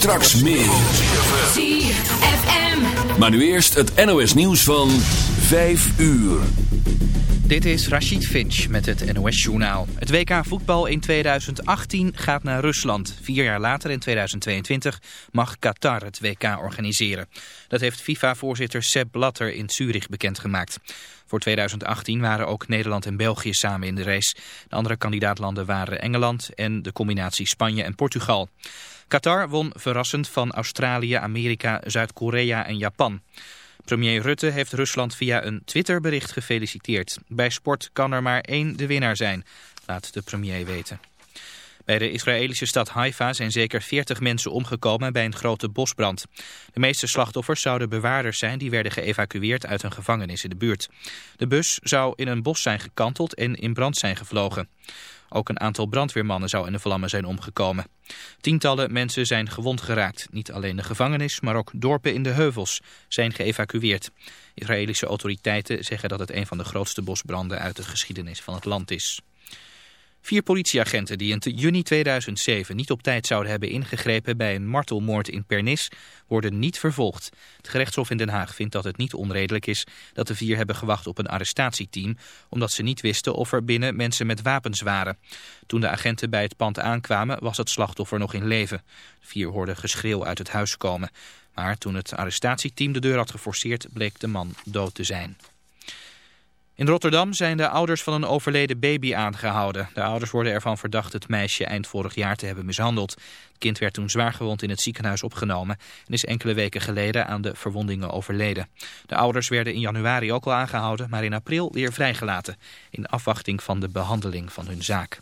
Straks meer. ZFM. Maar nu eerst het NOS nieuws van 5 uur. Dit is Rachid Finch met het NOS-journaal. Het WK voetbal in 2018 gaat naar Rusland. Vier jaar later, in 2022, mag Qatar het WK organiseren. Dat heeft FIFA-voorzitter Sepp Blatter in Zurich bekendgemaakt. Voor 2018 waren ook Nederland en België samen in de race. De andere kandidaatlanden waren Engeland en de combinatie Spanje en Portugal. Qatar won verrassend van Australië, Amerika, Zuid-Korea en Japan. Premier Rutte heeft Rusland via een Twitterbericht gefeliciteerd. Bij sport kan er maar één de winnaar zijn, laat de premier weten. Bij de Israëlische stad Haifa zijn zeker 40 mensen omgekomen bij een grote bosbrand. De meeste slachtoffers zouden bewaarders zijn die werden geëvacueerd uit een gevangenis in de buurt. De bus zou in een bos zijn gekanteld en in brand zijn gevlogen. Ook een aantal brandweermannen zou in de vlammen zijn omgekomen. Tientallen mensen zijn gewond geraakt. Niet alleen de gevangenis, maar ook dorpen in de heuvels zijn geëvacueerd. Israëlische autoriteiten zeggen dat het een van de grootste bosbranden uit de geschiedenis van het land is. Vier politieagenten die in juni 2007 niet op tijd zouden hebben ingegrepen bij een martelmoord in Pernis worden niet vervolgd. Het gerechtshof in Den Haag vindt dat het niet onredelijk is dat de vier hebben gewacht op een arrestatieteam omdat ze niet wisten of er binnen mensen met wapens waren. Toen de agenten bij het pand aankwamen was het slachtoffer nog in leven. De vier hoorden geschreeuw uit het huis komen. Maar toen het arrestatieteam de deur had geforceerd bleek de man dood te zijn. In Rotterdam zijn de ouders van een overleden baby aangehouden. De ouders worden ervan verdacht het meisje eind vorig jaar te hebben mishandeld. Het kind werd toen zwaargewond in het ziekenhuis opgenomen... en is enkele weken geleden aan de verwondingen overleden. De ouders werden in januari ook al aangehouden... maar in april weer vrijgelaten... in afwachting van de behandeling van hun zaak.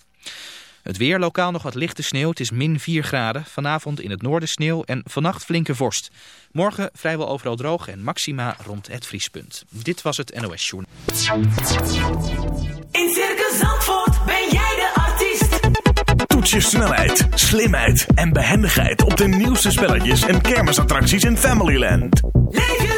Het weer lokaal nog wat lichte sneeuw. Het is min 4 graden. Vanavond in het noorden sneeuw en vannacht flinke vorst. Morgen vrijwel overal droog en maxima rond het vriespunt. Dit was het NOS Journal. In Circus Zandvoort ben jij de artiest. Toets je snelheid, slimheid en behendigheid op de nieuwste spelletjes en kermisattracties in Familyland. Leef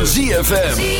Van ZFM.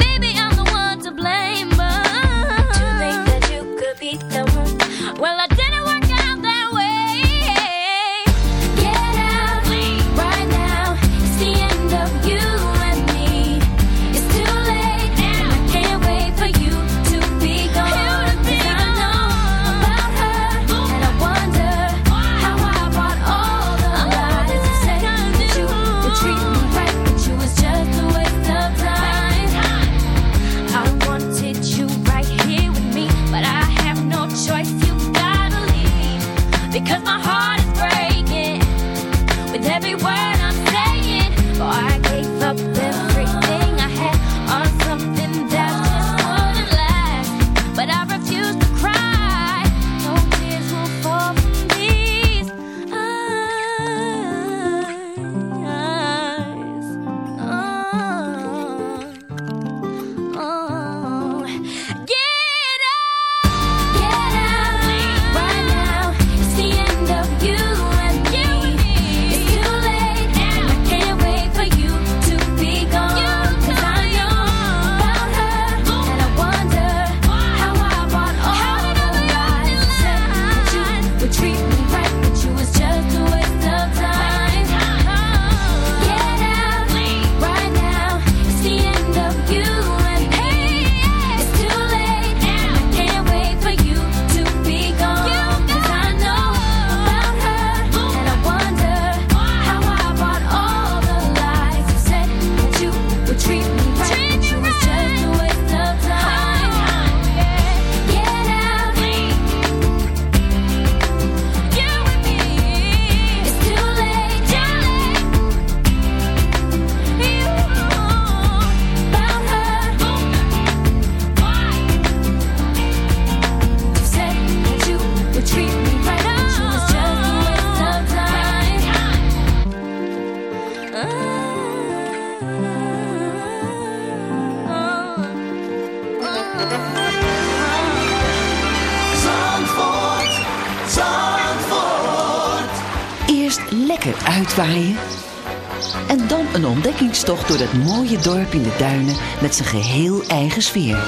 En dan een ontdekkingstocht door dat mooie dorp in de duinen met zijn geheel eigen sfeer.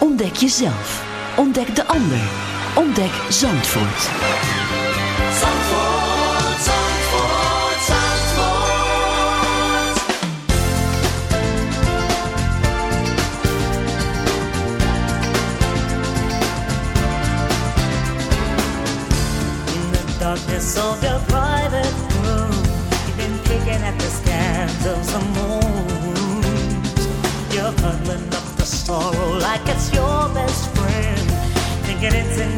Ontdek jezelf. Ontdek de ander. Ontdek Zandvoort. Zandvoort, Zandvoort, Zandvoort. In the darkness of staring at the scandals and moons. You're huddling up the sorrow like it's your best friend, thinking it's enough.